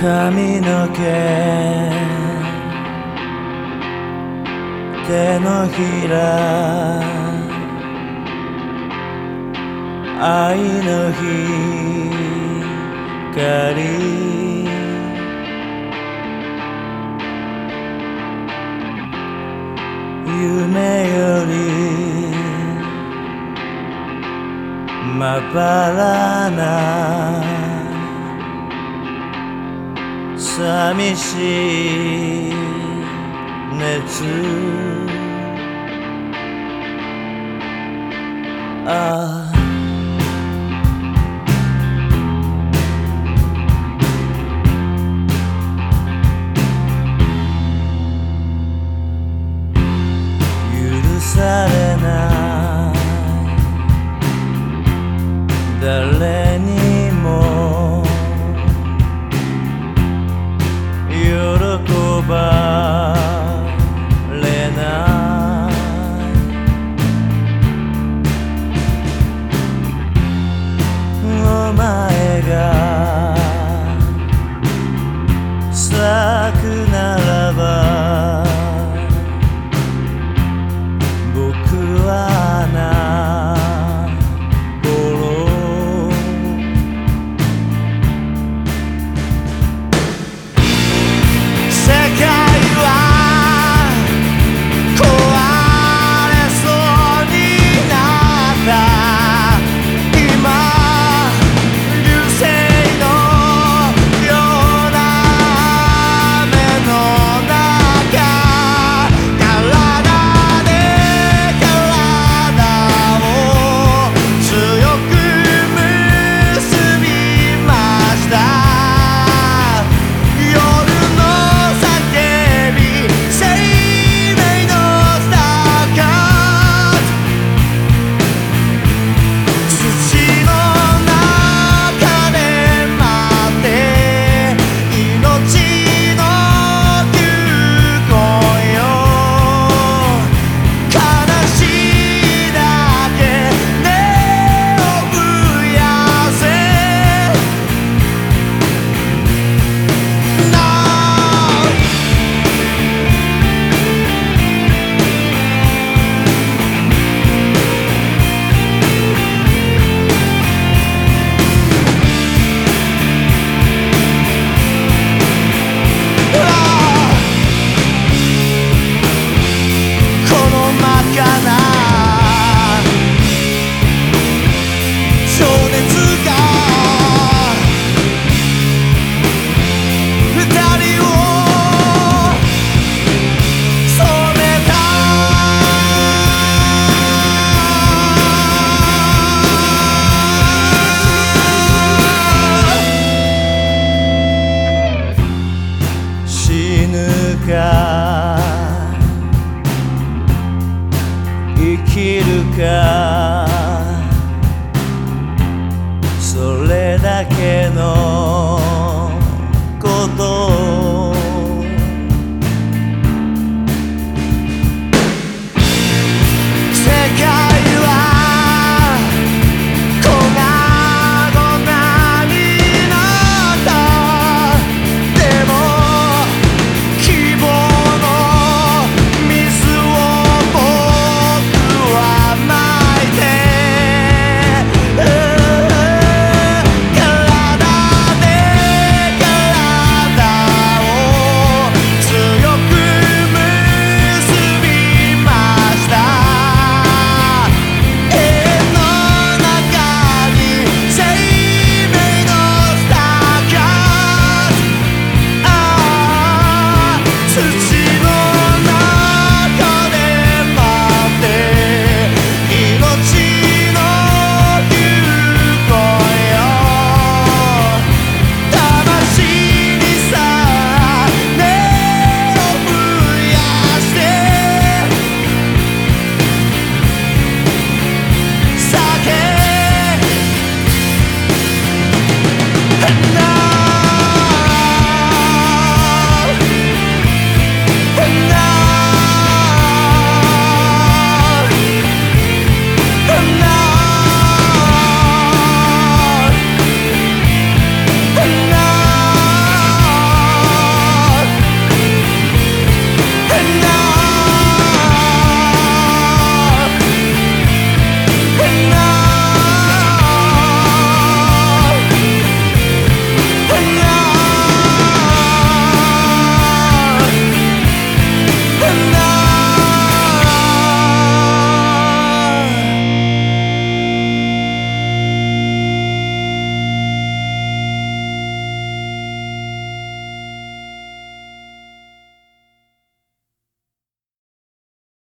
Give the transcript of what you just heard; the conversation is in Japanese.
髪の毛手のひら愛の光。夢よりまばらな寂しい熱。あ。あ許され over.